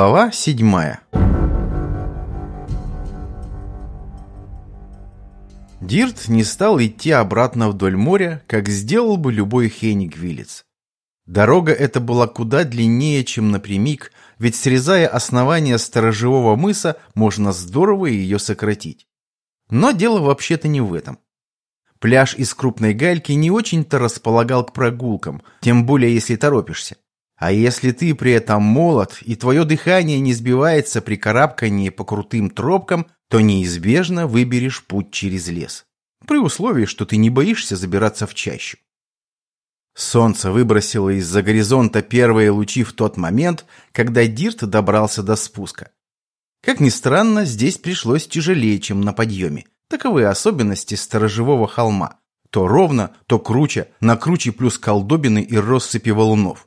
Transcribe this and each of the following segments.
Глава седьмая Дирт не стал идти обратно вдоль моря, как сделал бы любой хейник-вилец. Дорога эта была куда длиннее, чем напрямик, ведь срезая основание сторожевого мыса, можно здорово ее сократить. Но дело вообще-то не в этом. Пляж из крупной гальки не очень-то располагал к прогулкам, тем более если торопишься. А если ты при этом молод, и твое дыхание не сбивается при карабкании по крутым тропкам, то неизбежно выберешь путь через лес. При условии, что ты не боишься забираться в чащу. Солнце выбросило из-за горизонта первые лучи в тот момент, когда Дирт добрался до спуска. Как ни странно, здесь пришлось тяжелее, чем на подъеме. Таковы особенности сторожевого холма. То ровно, то круче, на круче плюс колдобины и россыпи валунов.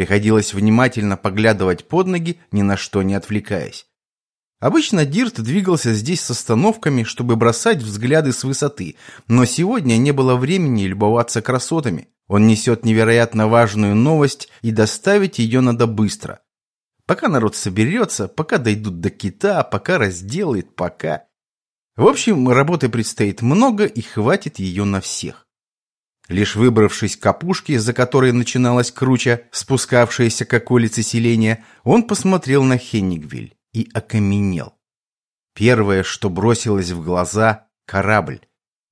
Приходилось внимательно поглядывать под ноги, ни на что не отвлекаясь. Обычно Дирт двигался здесь с остановками, чтобы бросать взгляды с высоты, но сегодня не было времени любоваться красотами. Он несет невероятно важную новость, и доставить ее надо быстро. Пока народ соберется, пока дойдут до кита, пока разделает, пока... В общем, работы предстоит много, и хватит ее на всех. Лишь выбравшись к опушке, за которой начиналась круча, спускавшаяся к улице селения, он посмотрел на Хеннигвиль и окаменел. Первое, что бросилось в глаза – корабль.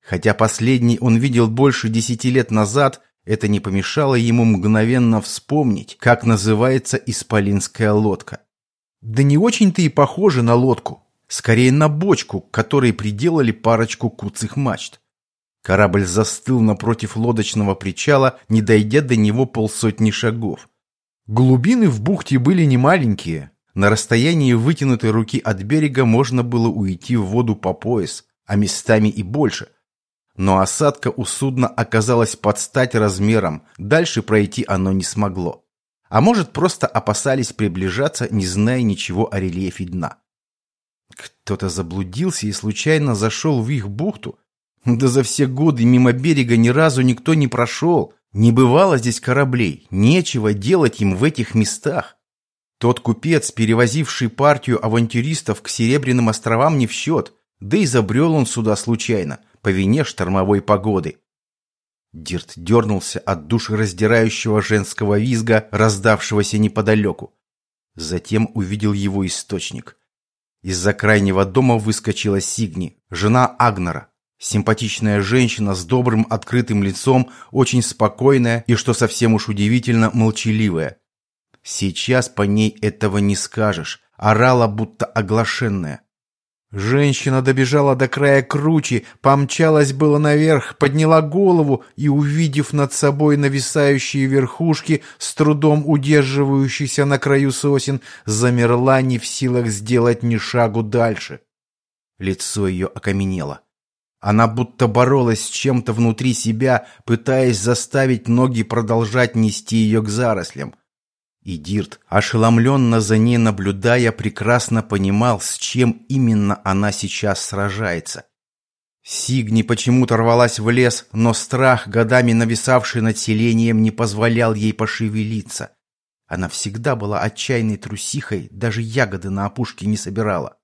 Хотя последний он видел больше десяти лет назад, это не помешало ему мгновенно вспомнить, как называется исполинская лодка. Да не очень-то и похоже на лодку. Скорее на бочку, к которой приделали парочку куцых мачт. Корабль застыл напротив лодочного причала, не дойдя до него полсотни шагов. Глубины в бухте были немаленькие. На расстоянии вытянутой руки от берега можно было уйти в воду по пояс, а местами и больше. Но осадка у судна оказалась под стать размером, дальше пройти оно не смогло. А может, просто опасались приближаться, не зная ничего о рельефе дна. Кто-то заблудился и случайно зашел в их бухту, да за все годы мимо берега ни разу никто не прошел. Не бывало здесь кораблей, нечего делать им в этих местах. Тот купец, перевозивший партию авантюристов к Серебряным островам, не в счет, да и забрел он сюда случайно, по вине штормовой погоды. Дирт дернулся от душераздирающего женского визга, раздавшегося неподалеку. Затем увидел его источник. Из-за крайнего дома выскочила Сигни, жена Агнера. Симпатичная женщина с добрым открытым лицом, очень спокойная и, что совсем уж удивительно, молчаливая. Сейчас по ней этого не скажешь, орала будто оглашенная. Женщина добежала до края кручи, помчалась было наверх, подняла голову и, увидев над собой нависающие верхушки, с трудом удерживающиеся на краю сосен, замерла не в силах сделать ни шагу дальше. Лицо ее окаменело. Она будто боролась с чем-то внутри себя, пытаясь заставить ноги продолжать нести ее к зарослям. И Дирт, ошеломленно за ней наблюдая, прекрасно понимал, с чем именно она сейчас сражается. Сигни почему-то рвалась в лес, но страх, годами нависавший над селением, не позволял ей пошевелиться. Она всегда была отчаянной трусихой, даже ягоды на опушке не собирала.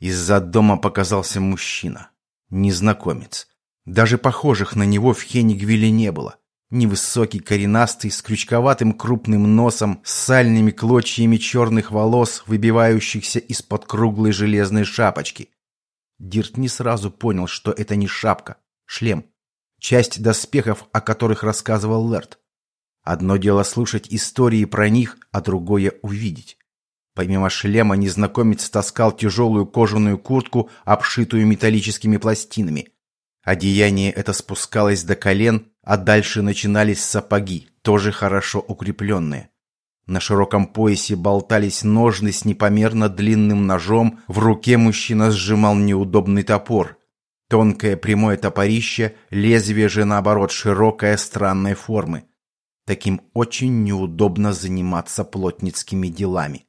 Из-за дома показался мужчина. Незнакомец. Даже похожих на него в Хенигвилле не было. Невысокий, коренастый, с крючковатым крупным носом, с сальными клочьями черных волос, выбивающихся из-под круглой железной шапочки. Дирт не сразу понял, что это не шапка, шлем. Часть доспехов, о которых рассказывал Лерт. Одно дело слушать истории про них, а другое увидеть. Помимо шлема незнакомец таскал тяжелую кожаную куртку, обшитую металлическими пластинами. Одеяние это спускалось до колен, а дальше начинались сапоги, тоже хорошо укрепленные. На широком поясе болтались ножны с непомерно длинным ножом, в руке мужчина сжимал неудобный топор. Тонкое прямое топорище, лезвие же наоборот широкое странной формы. Таким очень неудобно заниматься плотницкими делами.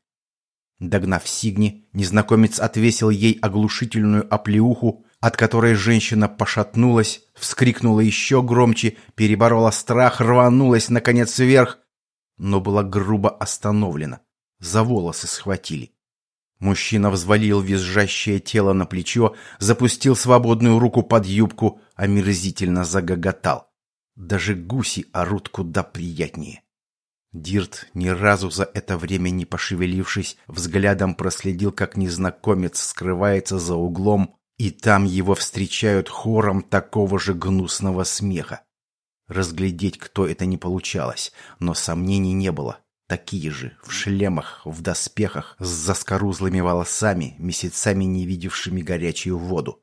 Догнав Сигни, незнакомец отвесил ей оглушительную оплеуху, от которой женщина пошатнулась, вскрикнула еще громче, переборола страх, рванулась, наконец, вверх, но была грубо остановлена. За волосы схватили. Мужчина взвалил визжащее тело на плечо, запустил свободную руку под юбку, омерзительно загоготал. Даже гуси орут куда приятнее. Дирт, ни разу за это время не пошевелившись, взглядом проследил, как незнакомец скрывается за углом, и там его встречают хором такого же гнусного смеха. Разглядеть, кто это, не получалось, но сомнений не было. Такие же, в шлемах, в доспехах, с заскорузлыми волосами, месяцами не видевшими горячую воду.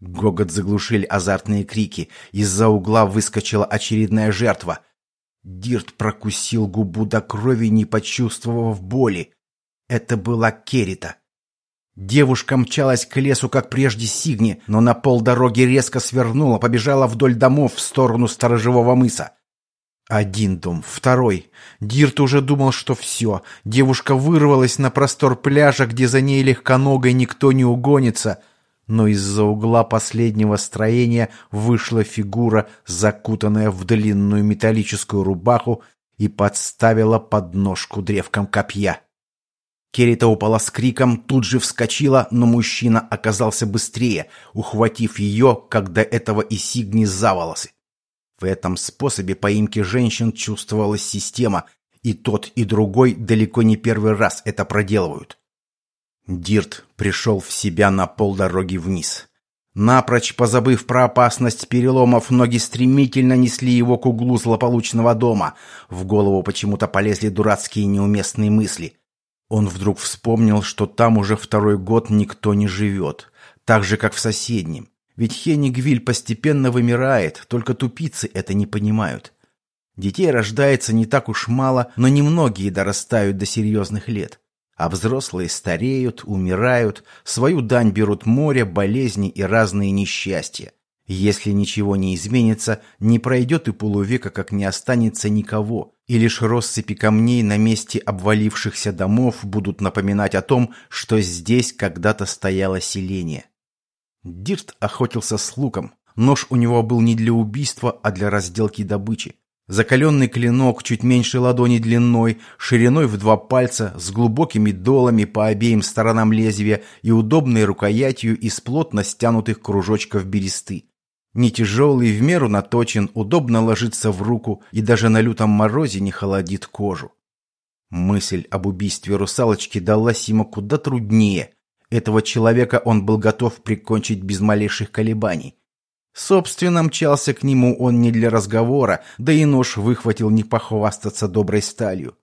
Гогот заглушили азартные крики. Из-за угла выскочила очередная жертва. Дирт прокусил губу до крови, не почувствовав боли. Это была Керита. Девушка мчалась к лесу, как прежде Сигни, но на полдороги резко свернула, побежала вдоль домов в сторону сторожевого мыса. Один дом, второй. Дирт уже думал, что все. Девушка вырвалась на простор пляжа, где за ней легконогой никто не угонится. Но из-за угла последнего строения вышла фигура, закутанная в длинную металлическую рубаху, и подставила подножку древком копья. Керита упала с криком, тут же вскочила, но мужчина оказался быстрее, ухватив ее, когда этого и Сигни за волосы. В этом способе поимки женщин чувствовалась система, и тот, и другой далеко не первый раз это проделывают. Дирт пришел в себя на полдороги вниз. Напрочь позабыв про опасность переломов, ноги стремительно несли его к углу злополучного дома. В голову почему-то полезли дурацкие неуместные мысли. Он вдруг вспомнил, что там уже второй год никто не живет, так же, как в соседнем. Ведь Хенигвиль постепенно вымирает, только тупицы это не понимают. Детей рождается не так уж мало, но немногие дорастают до серьезных лет. А взрослые стареют, умирают, свою дань берут море, болезни и разные несчастья. Если ничего не изменится, не пройдет и полувека, как не останется никого, и лишь россыпи камней на месте обвалившихся домов будут напоминать о том, что здесь когда-то стояло селение. Дирт охотился с луком. Нож у него был не для убийства, а для разделки добычи. Закаленный клинок чуть меньше ладони длиной, шириной в два пальца, с глубокими долами по обеим сторонам лезвия и удобной рукоятью из плотно стянутых кружочков бересты. Не тяжелый, в меру наточен, удобно ложится в руку и даже на лютом морозе не холодит кожу. Мысль об убийстве русалочки далась ему куда труднее, этого человека он был готов прикончить без малейших колебаний. Собственно, мчался к нему он не для разговора, да и нож выхватил не похвастаться доброй сталью.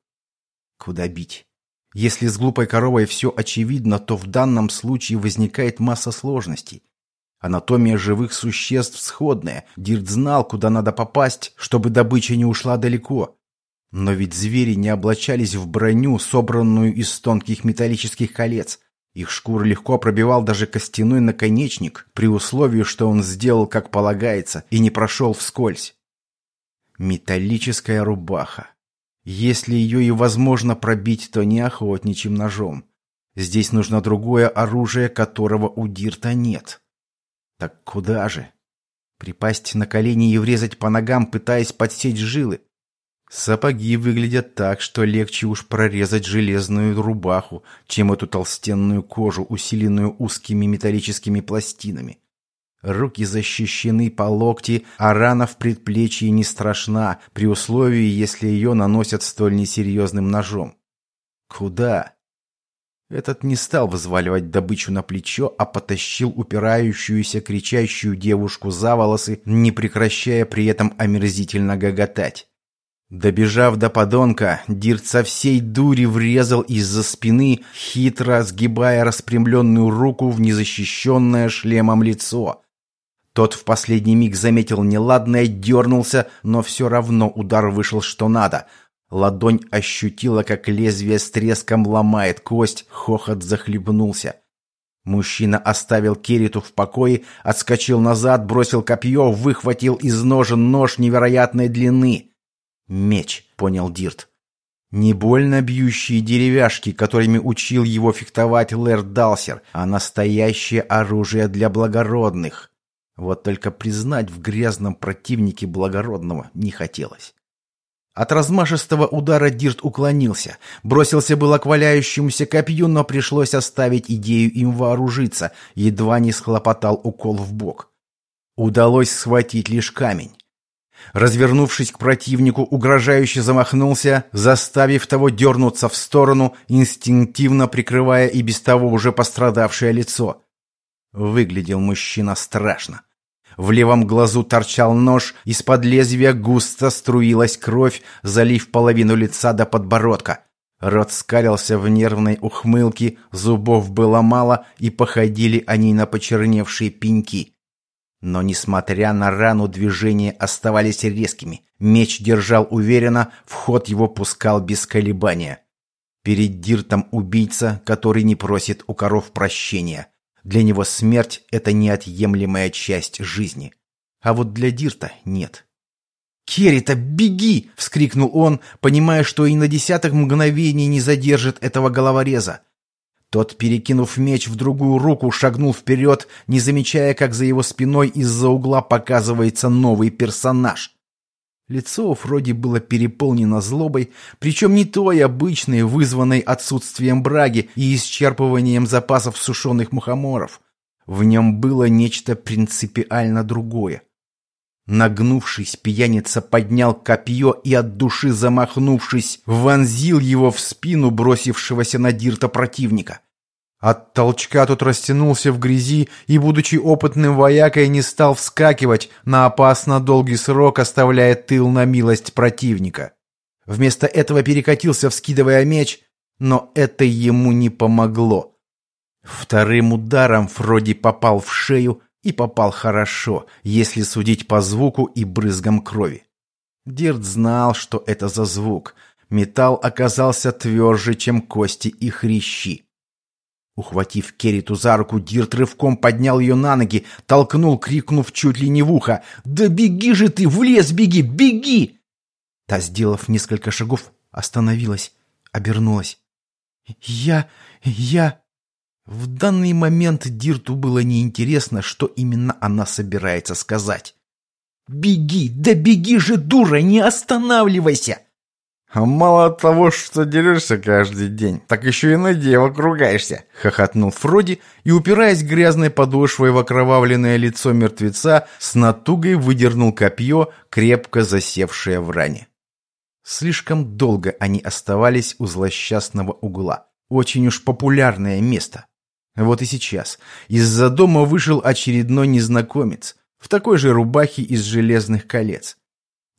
Куда бить? Если с глупой коровой все очевидно, то в данном случае возникает масса сложностей. Анатомия живых существ сходная. Дирт знал, куда надо попасть, чтобы добыча не ушла далеко. Но ведь звери не облачались в броню, собранную из тонких металлических колец. Их шкуру легко пробивал даже костяной наконечник, при условии, что он сделал как полагается и не прошел вскользь. Металлическая рубаха. Если ее и возможно пробить, то не охотничьим ножом. Здесь нужно другое оружие, которого у Дирта нет. Так куда же? Припасть на колени и врезать по ногам, пытаясь подсечь жилы? Сапоги выглядят так, что легче уж прорезать железную рубаху, чем эту толстенную кожу, усиленную узкими металлическими пластинами. Руки защищены по локти, а рана в предплечье не страшна, при условии, если ее наносят столь несерьезным ножом. Куда? Этот не стал взваливать добычу на плечо, а потащил упирающуюся, кричащую девушку за волосы, не прекращая при этом омерзительно гоготать. Добежав до подонка, Дирт со всей дури врезал из-за спины, хитро сгибая распрямленную руку в незащищенное шлемом лицо. Тот в последний миг заметил неладное, дернулся, но все равно удар вышел что надо. Ладонь ощутила, как лезвие с треском ломает кость, хохот захлебнулся. Мужчина оставил Кериту в покое, отскочил назад, бросил копье, выхватил из ножен нож невероятной длины — Меч, понял Дирт. Не больно бьющие деревяшки, которыми учил его фехтовать Лэрд Далсер, а настоящее оружие для благородных. Вот только признать в грязном противнике благородного не хотелось. От размашистого удара Дирт уклонился. Бросился было к валяющемуся копью, но пришлось оставить идею им вооружиться. Едва не схлопотал укол в бок. Удалось схватить лишь камень. Развернувшись к противнику, угрожающе замахнулся, заставив того дернуться в сторону, инстинктивно прикрывая и без того уже пострадавшее лицо. Выглядел мужчина страшно. В левом глазу торчал нож, из-под лезвия густо струилась кровь, залив половину лица до подбородка. Рот скалился в нервной ухмылке, зубов было мало, и походили они на почерневшие пеньки. Но, несмотря на рану, движения оставались резкими. Меч держал уверенно, в ход его пускал без колебания. Перед Диртом убийца, который не просит у коров прощения. Для него смерть — это неотъемлемая часть жизни. А вот для Дирта нет. «Керрита, беги!» — вскрикнул он, понимая, что и на десяток мгновений не задержит этого головореза. Тот, перекинув меч в другую руку, шагнул вперед, не замечая, как за его спиной из-за угла показывается новый персонаж. Лицо у Фроди было переполнено злобой, причем не той обычной, вызванной отсутствием браги и исчерпыванием запасов сушеных мухоморов. В нем было нечто принципиально другое. Нагнувшись, пьяница поднял копье и от души замахнувшись, вонзил его в спину бросившегося на Дирта противника. От толчка тот растянулся в грязи и, будучи опытным воякой, не стал вскакивать на опасно долгий срок, оставляя тыл на милость противника. Вместо этого перекатился, вскидывая меч, но это ему не помогло. Вторым ударом Фроди попал в шею и попал хорошо, если судить по звуку и брызгам крови. Дирт знал, что это за звук. Металл оказался тверже, чем кости и хрящи. Ухватив Керриту за руку, Дирт рывком поднял ее на ноги, толкнул, крикнув чуть ли не в ухо. «Да беги же ты! В лес беги! Беги!» Та, сделав несколько шагов, остановилась, обернулась. «Я... я...» В данный момент Дирту было неинтересно, что именно она собирается сказать. «Беги! Да беги же, дура! Не останавливайся!» А мало того, что дерешься каждый день, так еще и на девок ругаешься!» — хохотнул Фроди и, упираясь грязной подошвой в окровавленное лицо мертвеца, с натугой выдернул копье, крепко засевшее в ране. Слишком долго они оставались у злосчастного угла. Очень уж популярное место. Вот и сейчас. Из-за дома вышел очередной незнакомец в такой же рубахе из железных колец.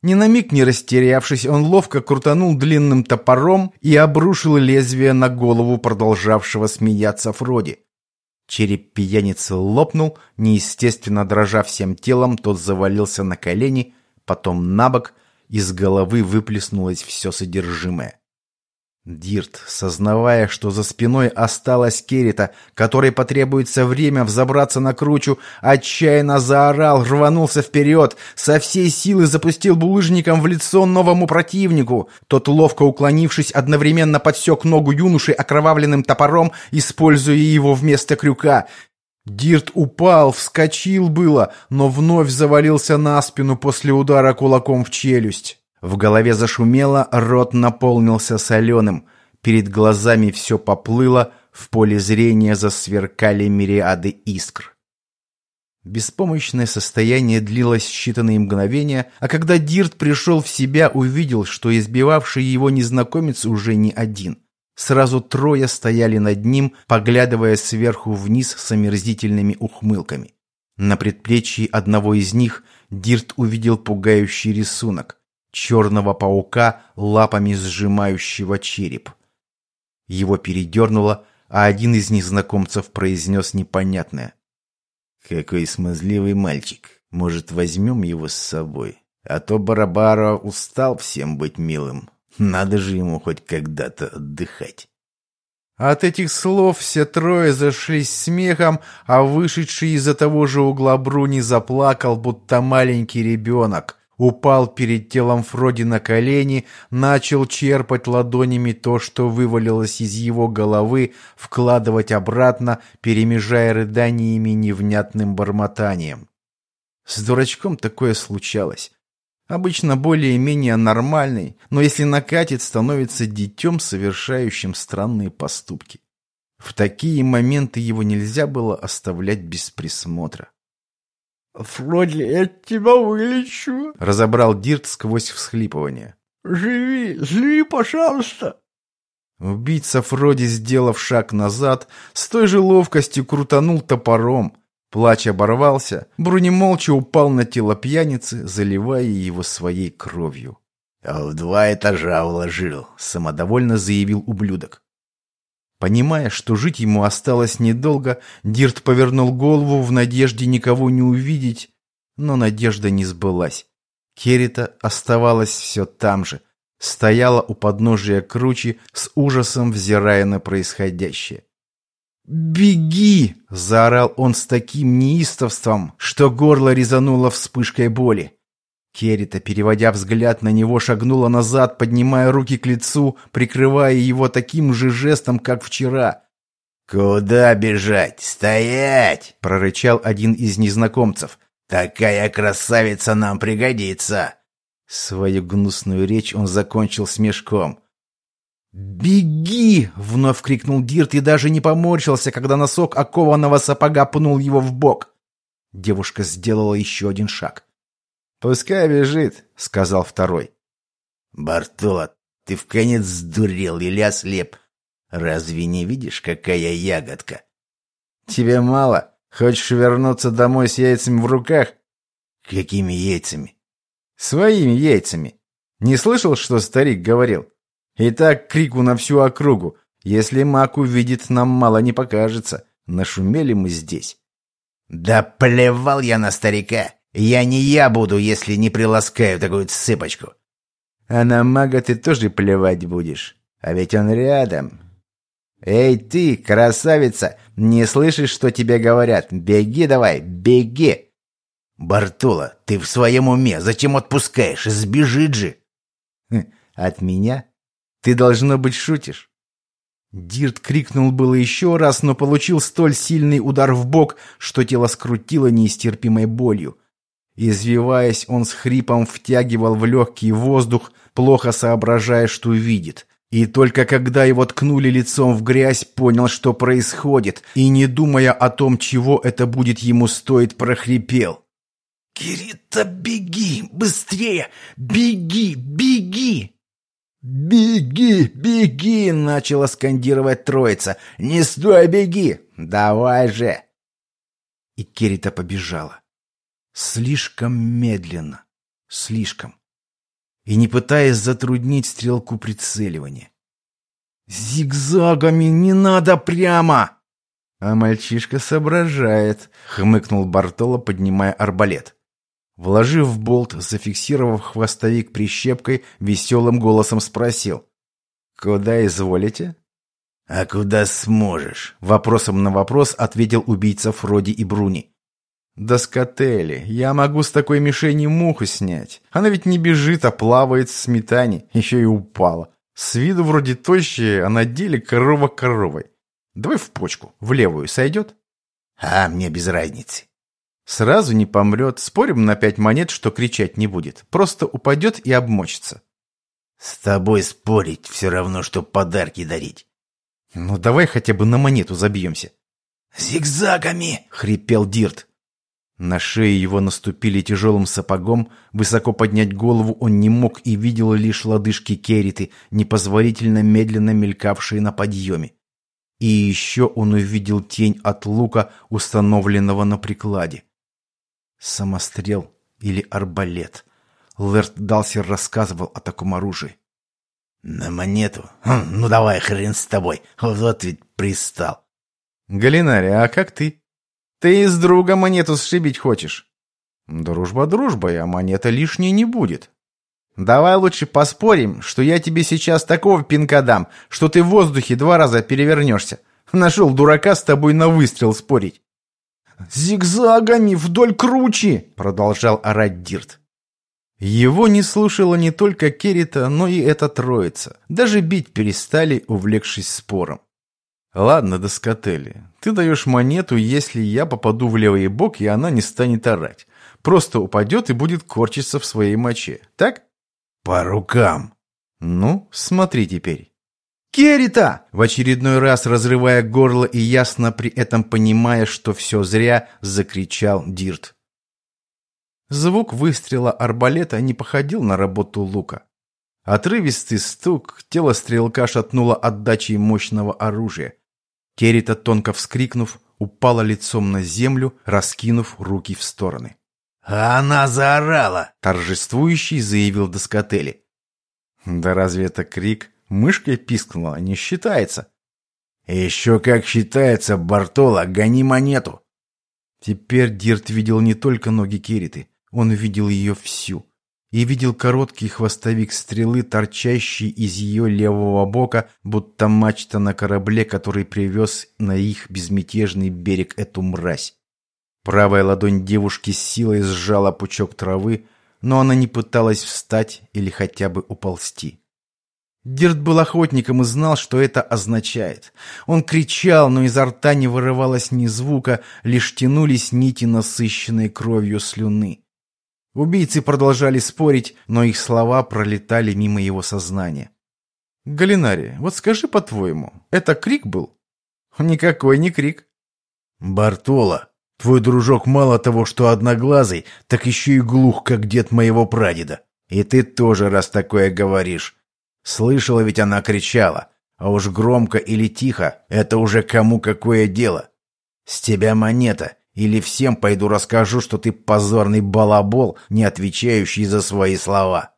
Ни на миг не растерявшись, он ловко крутанул длинным топором и обрушил лезвие на голову продолжавшего смеяться Фроди. Череп пьяницы лопнул, неестественно дрожа всем телом, тот завалился на колени, потом на бок, из головы выплеснулось все содержимое. Дирт, сознавая, что за спиной осталась Керрита, которой потребуется время взобраться на кручу, отчаянно заорал, рванулся вперед, со всей силы запустил булыжником в лицо новому противнику. Тот, ловко уклонившись, одновременно подсек ногу юноши окровавленным топором, используя его вместо крюка. Дирт упал, вскочил было, но вновь завалился на спину после удара кулаком в челюсть. В голове зашумело, рот наполнился соленым. Перед глазами все поплыло, в поле зрения засверкали мириады искр. Беспомощное состояние длилось считанные мгновения, а когда Дирт пришел в себя, увидел, что избивавший его незнакомец уже не один. Сразу трое стояли над ним, поглядывая сверху вниз с омерзительными ухмылками. На предплечье одного из них Дирт увидел пугающий рисунок черного паука, лапами сжимающего череп. Его передернуло, а один из незнакомцев произнес непонятное. «Какой смазливый мальчик. Может, возьмем его с собой? А то Барабара устал всем быть милым. Надо же ему хоть когда-то отдыхать». От этих слов все трое зашлись смехом, а вышедший из-за того же угла Бруни заплакал, будто маленький ребенок упал перед телом Фроди на колени, начал черпать ладонями то, что вывалилось из его головы, вкладывать обратно, перемежая рыданиями невнятным бормотанием. С дурачком такое случалось. Обычно более-менее нормальный, но если накатит, становится детем, совершающим странные поступки. В такие моменты его нельзя было оставлять без присмотра. «Фроди, я тебя вылечу!» — разобрал Дирт сквозь всхлипывание. «Живи, живи, пожалуйста!» Убийца Фроди, сделав шаг назад, с той же ловкостью крутанул топором. Плач оборвался, Бруни молча упал на тело пьяницы, заливая его своей кровью. «А в два этажа уложил», — самодовольно заявил ублюдок. Понимая, что жить ему осталось недолго, Дирт повернул голову в надежде никого не увидеть, но надежда не сбылась. Керрита оставалась все там же, стояла у подножия кручи, с ужасом взирая на происходящее. «Беги!» – заорал он с таким неистовством, что горло резануло вспышкой боли. Керрита, переводя взгляд на него, шагнула назад, поднимая руки к лицу, прикрывая его таким же жестом, как вчера. «Куда бежать? Стоять!» — прорычал один из незнакомцев. «Такая красавица нам пригодится!» Свою гнусную речь он закончил смешком. «Беги!» — вновь крикнул Дирт и даже не поморщился, когда носок окованного сапога пнул его в бок. Девушка сделала еще один шаг. «Пускай бежит», — сказал второй. «Бартолот, ты в конец сдурел или ослеп? Разве не видишь, какая ягодка?» «Тебе мало? Хочешь вернуться домой с яйцами в руках?» «Какими яйцами?» «Своими яйцами. Не слышал, что старик говорил? И так крику на всю округу. Если маг увидит, нам мало не покажется. Нашумели мы здесь». «Да плевал я на старика!» Я не я буду, если не приласкаю такую цыпочку. А на мага ты тоже плевать будешь. А ведь он рядом. Эй ты, красавица, не слышишь, что тебе говорят? Беги давай, беги. Бартола, ты в своем уме, зачем отпускаешь? Сбежит же. Хм, от меня? Ты, должно быть, шутишь. Дирт крикнул было еще раз, но получил столь сильный удар в бок, что тело скрутило неистерпимой болью. Извиваясь, он с хрипом втягивал в легкий воздух, плохо соображая, что видит. И только когда его ткнули лицом в грязь, понял, что происходит, и, не думая о том, чего это будет ему стоить, прохрипел. «Кирита, беги! Быстрее! Беги! Беги!» «Беги! Беги!» — начала скандировать троица. «Не стой, беги! Давай же!» И Кирита побежала. Слишком медленно. Слишком. И не пытаясь затруднить стрелку прицеливания. «Зигзагами не надо прямо!» «А мальчишка соображает», — хмыкнул Бартоло, поднимая арбалет. Вложив в болт, зафиксировав хвостовик прищепкой, веселым голосом спросил. «Куда изволите?» «А куда сможешь?» Вопросом на вопрос ответил убийца Фроди и Бруни. Доскотели, я могу с такой мишени муху снять. Она ведь не бежит, а плавает в сметане, еще и упала. С виду вроде тощая, а на деле корова коровой. Давай в почку, в левую сойдет? А, мне без разницы. Сразу не помрет, спорим на пять монет, что кричать не будет. Просто упадет и обмочится. С тобой спорить все равно, что подарки дарить. Ну давай хотя бы на монету забьемся. «Зигзагами!» — хрипел Дирт. На шее его наступили тяжелым сапогом, высоко поднять голову он не мог и видел лишь лодыжки Керриты, непозволительно медленно мелькавшие на подъеме. И еще он увидел тень от лука, установленного на прикладе. Самострел или арбалет. Лэрт Далсер рассказывал о таком оружии. «На монету? Хм, ну давай, хрен с тобой, вот ведь пристал». «Галинари, а как ты?» Ты из друга монету сшибить хочешь? Дружба дружбой, а монета лишней не будет. Давай лучше поспорим, что я тебе сейчас такого пинка дам, что ты в воздухе два раза перевернешься. Нашел дурака с тобой на выстрел спорить. «Зигзагами вдоль кручи!» — продолжал орать Дирт. Его не слушала не только Керрита, но и эта троица. Даже бить перестали, увлекшись спором. «Ладно, Доскотели, ты даешь монету, если я попаду в левый бок, и она не станет орать. просто упадет и будет корчиться в своей моче. Так? По рукам. Ну, смотри теперь. «Керита!» В очередной раз, разрывая горло и ясно при этом понимая, что все зря, закричал Дирт. Звук выстрела арбалета не походил на работу лука. Отрывистый стук, тело стрелка шатнуло отдачей мощного оружия. Керита, тонко вскрикнув, упала лицом на землю, раскинув руки в стороны. «Она заорала!» – торжествующий заявил Доскотели. «Да разве это крик? Мышкой пискнула, не считается». «Еще как считается, Бартола, гони монету!» Теперь Дирт видел не только ноги Кериты, он видел ее всю и видел короткий хвостовик стрелы, торчащий из ее левого бока, будто мачта на корабле, который привез на их безмятежный берег эту мразь. Правая ладонь девушки с силой сжала пучок травы, но она не пыталась встать или хотя бы уползти. Дирт был охотником и знал, что это означает. Он кричал, но изо рта не вырывалось ни звука, лишь тянулись нити насыщенной кровью слюны. Убийцы продолжали спорить, но их слова пролетали мимо его сознания. «Галинари, вот скажи по-твоему, это крик был?» «Никакой не крик». «Бартола, твой дружок мало того, что одноглазый, так еще и глух, как дед моего прадеда. И ты тоже, раз такое говоришь. Слышала ведь она кричала, а уж громко или тихо, это уже кому какое дело. С тебя монета, или всем пойду расскажу, что ты позорный балабол, не отвечающий за свои слова.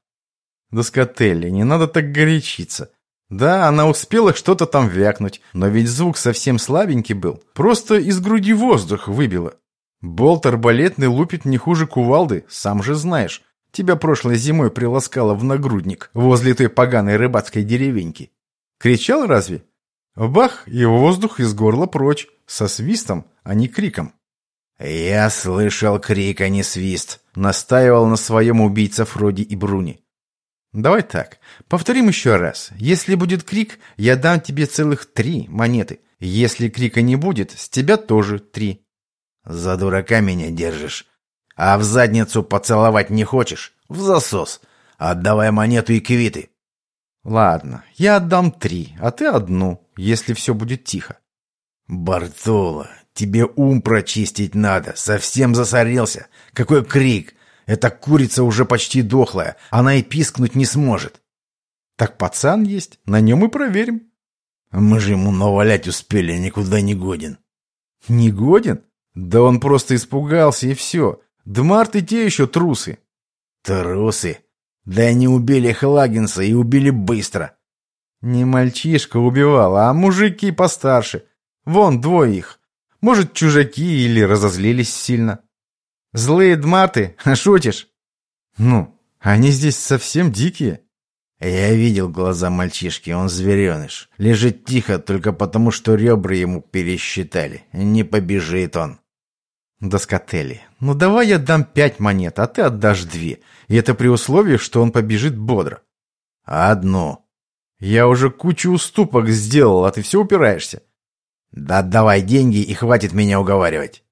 Доскотелли, не надо так горячиться. Да, она успела что-то там вякнуть, но ведь звук совсем слабенький был. Просто из груди воздух выбило. Болт арбалетный лупит не хуже кувалды, сам же знаешь. Тебя прошлой зимой приласкало в нагрудник возле той поганой рыбацкой деревеньки. Кричал разве? Бах, и воздух из горла прочь, со свистом, а не криком. «Я слышал крик, а не свист», — настаивал на своем убийца Фроди и Бруни. «Давай так, повторим еще раз. Если будет крик, я дам тебе целых три монеты. Если крика не будет, с тебя тоже три». «За дурака меня держишь. А в задницу поцеловать не хочешь? В засос. Отдавай монету и квиты». «Ладно, я отдам три, а ты одну, если все будет тихо». «Бартола, тебе ум прочистить надо, совсем засорился. Какой крик! Эта курица уже почти дохлая, она и пискнуть не сможет». «Так пацан есть, на нем и проверим». «Мы же ему навалять успели, никуда не годен». «Не годен? Да он просто испугался, и все. Дмарт и те еще трусы». «Трусы? Да они убили Хлагенса и убили быстро». «Не мальчишка убивал, а мужики постарше. Вон двое их. Может, чужаки или разозлились сильно. Злые дматы, шутишь? Ну, они здесь совсем дикие. Я видел глаза мальчишки, он звереныш. Лежит тихо только потому, что ребра ему пересчитали. Не побежит он. Доскотели, ну давай я дам пять монет, а ты отдашь две. И это при условии, что он побежит бодро. Одну. Я уже кучу уступок сделал, а ты все упираешься. Да отдавай деньги и хватит меня уговаривать.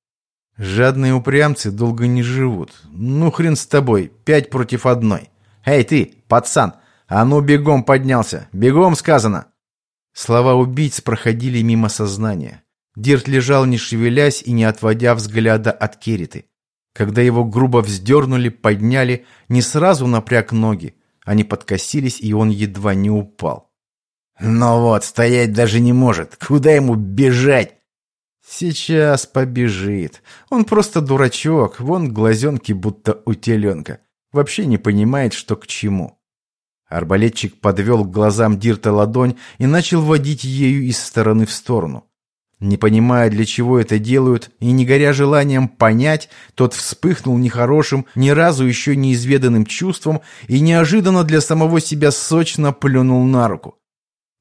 Жадные упрямцы долго не живут. Ну хрен с тобой, пять против одной. Эй ты, пацан, а ну бегом поднялся, бегом сказано. Слова убийц проходили мимо сознания. Дирт лежал не шевелясь и не отводя взгляда от Кериты. Когда его грубо вздернули, подняли, не сразу напряг ноги. Они подкосились, и он едва не упал. Но вот, стоять даже не может. Куда ему бежать? Сейчас побежит. Он просто дурачок, вон глазенки будто у теленка. Вообще не понимает, что к чему. Арбалетчик подвел к глазам Дирта ладонь и начал водить ею из стороны в сторону. Не понимая, для чего это делают, и не горя желанием понять, тот вспыхнул нехорошим, ни разу еще неизведанным чувством и неожиданно для самого себя сочно плюнул на руку.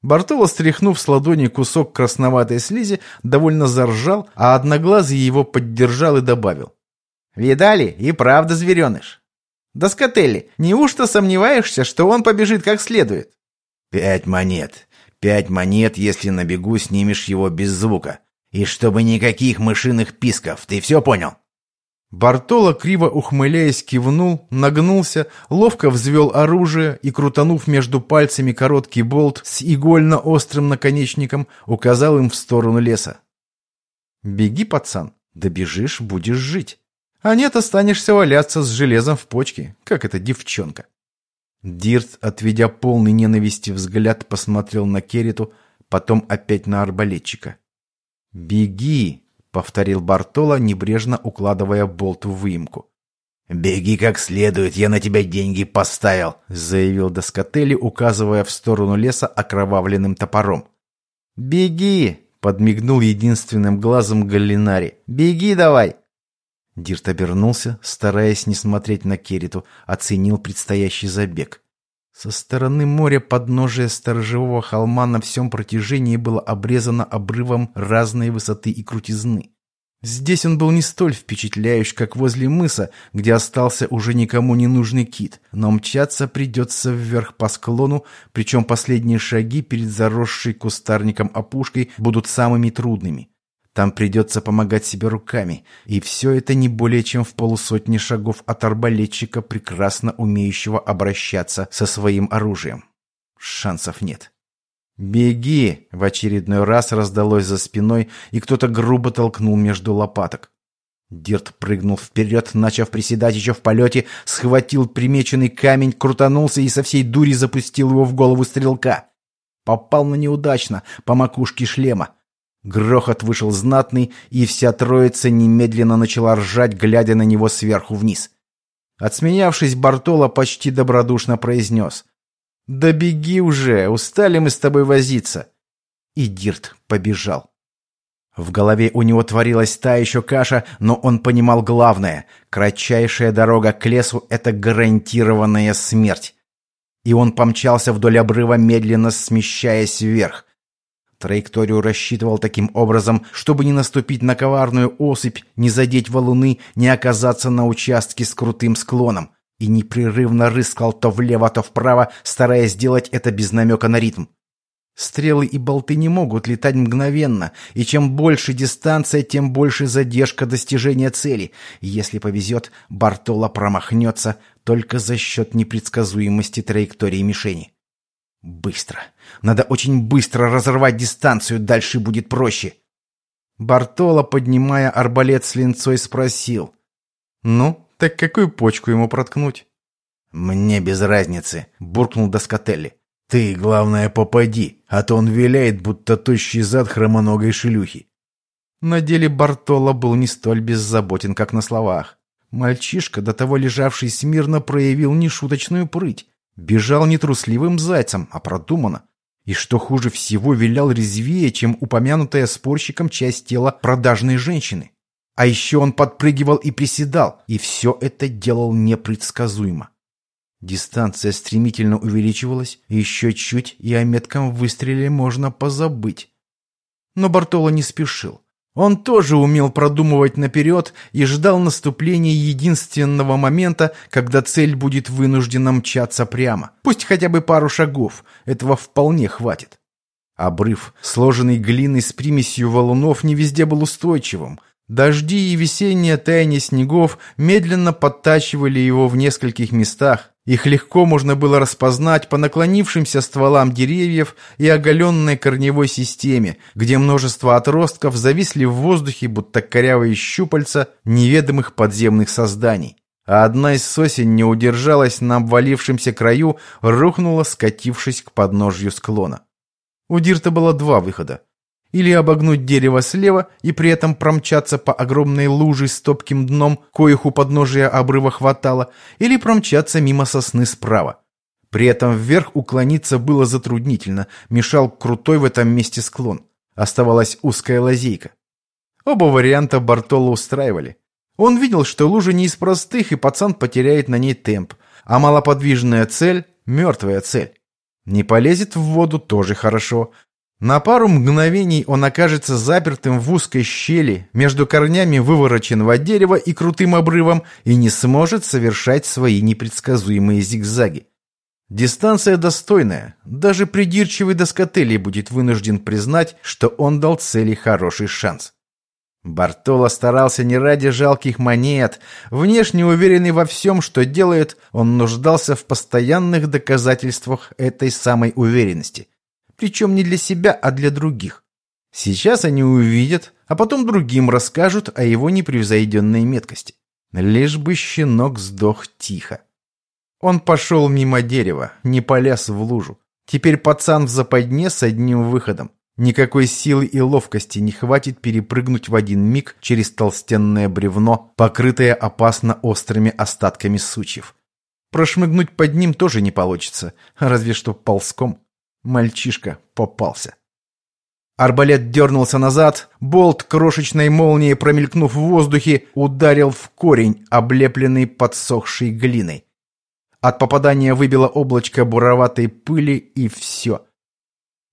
Бартоло, стряхнув с ладони кусок красноватой слизи, довольно заржал, а одноглазый его поддержал и добавил. «Видали? И правда звереныш. Доскотелли, неужто сомневаешься, что он побежит как следует?» «Пять монет. Пять монет, если на бегу снимешь его без звука. И чтобы никаких мышиных писков, ты все понял?» Бартоло, криво ухмыляясь, кивнул, нагнулся, ловко взвел оружие и, крутанув между пальцами короткий болт с игольно-острым наконечником, указал им в сторону леса. «Беги, пацан, добежишь, будешь жить. А нет, останешься валяться с железом в почке, как эта девчонка». Дирт, отведя полный ненависти взгляд, посмотрел на Кериту, потом опять на арбалетчика. «Беги!» — повторил Бартоло, небрежно укладывая болт в выемку. «Беги как следует, я на тебя деньги поставил», — заявил Доскотели, указывая в сторону леса окровавленным топором. «Беги!» — подмигнул единственным глазом Галлинари. «Беги давай!» Дирт обернулся, стараясь не смотреть на Кериту, оценил предстоящий забег. Со стороны моря подножие сторожевого холма на всем протяжении было обрезано обрывом разной высоты и крутизны. Здесь он был не столь впечатляющий, как возле мыса, где остался уже никому не нужный кит, но мчаться придется вверх по склону, причем последние шаги перед заросшей кустарником опушкой будут самыми трудными. Там придется помогать себе руками, и все это не более чем в полусотни шагов от арбалетчика, прекрасно умеющего обращаться со своим оружием. Шансов нет. «Беги!» — в очередной раз раздалось за спиной, и кто-то грубо толкнул между лопаток. Дирт прыгнул вперед, начав приседать еще в полете, схватил примеченный камень, крутанулся и со всей дури запустил его в голову стрелка. Попал на неудачно, по макушке шлема. Грохот вышел знатный, и вся троица немедленно начала ржать, глядя на него сверху вниз. Отсмеявшись, Бартоло почти добродушно произнес. «Да беги уже, устали мы с тобой возиться!» И Дирт побежал. В голове у него творилась та еще каша, но он понимал главное. Кратчайшая дорога к лесу — это гарантированная смерть. И он помчался вдоль обрыва, медленно смещаясь вверх. Траекторию рассчитывал таким образом, чтобы не наступить на коварную осыпь, не задеть валуны, не оказаться на участке с крутым склоном. И непрерывно рыскал то влево, то вправо, стараясь сделать это без намека на ритм. Стрелы и болты не могут летать мгновенно, и чем больше дистанция, тем больше задержка достижения цели. Если повезет, Бартоло промахнется только за счет непредсказуемости траектории мишени. Быстро. Надо очень быстро разорвать дистанцию, дальше будет проще. Бартоло, поднимая арбалет с линцой, спросил. «Ну, так какую почку ему проткнуть?» «Мне без разницы», — буркнул Доскотелли. «Ты, главное, попади, а то он виляет, будто тощий зад хромоногой шлюхи». На деле Бартоло был не столь беззаботен, как на словах. Мальчишка, до того лежавший смирно, проявил нешуточную прыть. Бежал не трусливым зайцем, а продуманно. И что хуже всего, вилял резвее, чем упомянутая спорщиком часть тела продажной женщины. А еще он подпрыгивал и приседал, и все это делал непредсказуемо. Дистанция стремительно увеличивалась, еще чуть, и о метком выстреле можно позабыть. Но Бартоло не спешил. Он тоже умел продумывать наперед и ждал наступления единственного момента, когда цель будет вынуждена мчаться прямо. Пусть хотя бы пару шагов, этого вполне хватит. Обрыв, сложенный глиной с примесью валунов, не везде был устойчивым. Дожди и весеннее таяние снегов медленно подтачивали его в нескольких местах, их легко можно было распознать по наклонившимся стволам деревьев и оголенной корневой системе, где множество отростков зависли в воздухе, будто корявые щупальца неведомых подземных созданий. А одна из сосен не удержалась на обвалившемся краю, рухнула, скатившись к подножью склона. У Дирта было два выхода или обогнуть дерево слева и при этом промчаться по огромной луже с топким дном, коих у подножия обрыва хватало, или промчаться мимо сосны справа. При этом вверх уклониться было затруднительно, мешал крутой в этом месте склон. Оставалась узкая лазейка. Оба варианта Бартоло устраивали. Он видел, что лужа не из простых, и пацан потеряет на ней темп, а малоподвижная цель – мертвая цель. Не полезет в воду тоже хорошо, на пару мгновений он окажется запертым в узкой щели между корнями вывороченного дерева и крутым обрывом и не сможет совершать свои непредсказуемые зигзаги. Дистанция достойная. Даже придирчивый доскотелий будет вынужден признать, что он дал цели хороший шанс. Бартоло старался не ради жалких монет. Внешне уверенный во всем, что делает, он нуждался в постоянных доказательствах этой самой уверенности. Причем не для себя, а для других. Сейчас они увидят, а потом другим расскажут о его непревзойденной меткости. Лишь бы щенок сдох тихо. Он пошел мимо дерева, не полез в лужу. Теперь пацан в западне с одним выходом. Никакой силы и ловкости не хватит перепрыгнуть в один миг через толстенное бревно, покрытое опасно острыми остатками сучьев. Прошмыгнуть под ним тоже не получится, разве что ползком. Мальчишка попался. Арбалет дернулся назад, болт крошечной молнии, промелькнув в воздухе, ударил в корень, облепленный подсохшей глиной. От попадания выбило облачко буроватой пыли, и все.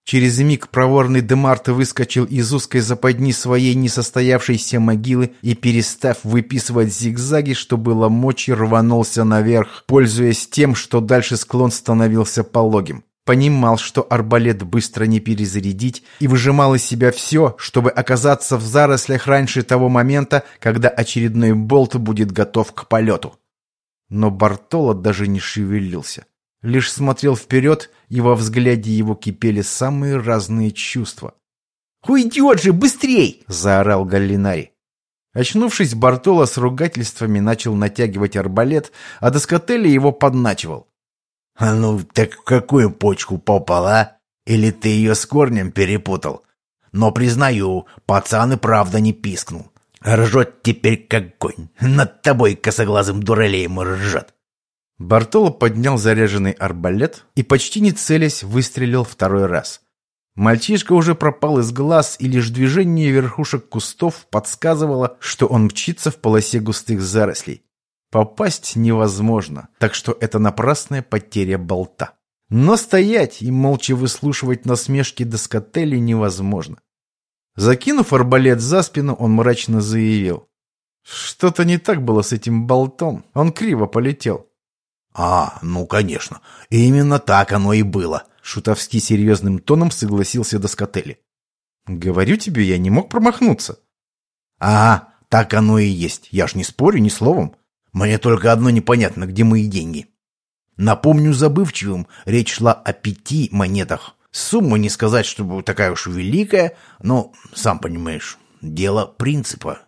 Через миг проворный Демарт выскочил из узкой западни своей несостоявшейся могилы и, перестав выписывать зигзаги, что было мочи, рванулся наверх, пользуясь тем, что дальше склон становился пологим. Понимал, что арбалет быстро не перезарядить, и выжимал из себя все, чтобы оказаться в зарослях раньше того момента, когда очередной болт будет готов к полету. Но Бартоло даже не шевелился лишь смотрел вперед, и во взгляде его кипели самые разные чувства. «Уйдет же, быстрей!» — заорал Галлинари. Очнувшись, Бартоло с ругательствами начал натягивать арбалет, а Доскотелли его подначивал. «А ну, так в какую почку попал, а? Или ты ее с корнем перепутал? Но, признаю, пацан и правда не пискнул. Ржет теперь как конь. Над тобой косоглазым дуралеем ржет. Бартоло поднял заряженный арбалет и, почти не целясь, выстрелил второй раз. Мальчишка уже пропал из глаз, и лишь движение верхушек кустов подсказывало, что он мчится в полосе густых зарослей. Попасть невозможно, так что это напрасная потеря болта. Но стоять и молча выслушивать насмешки Доскотели невозможно. Закинув арбалет за спину, он мрачно заявил. Что-то не так было с этим болтом, он криво полетел. «А, ну, конечно. Именно так оно и было», — шутовски серьезным тоном согласился Доскотели. «Говорю тебе, я не мог промахнуться». «Ага, так оно и есть. Я ж не спорю ни словом. Мне только одно непонятно, где мои деньги». Напомню забывчивым, речь шла о пяти монетах. Сумма не сказать, чтобы такая уж великая, но, сам понимаешь, дело принципа.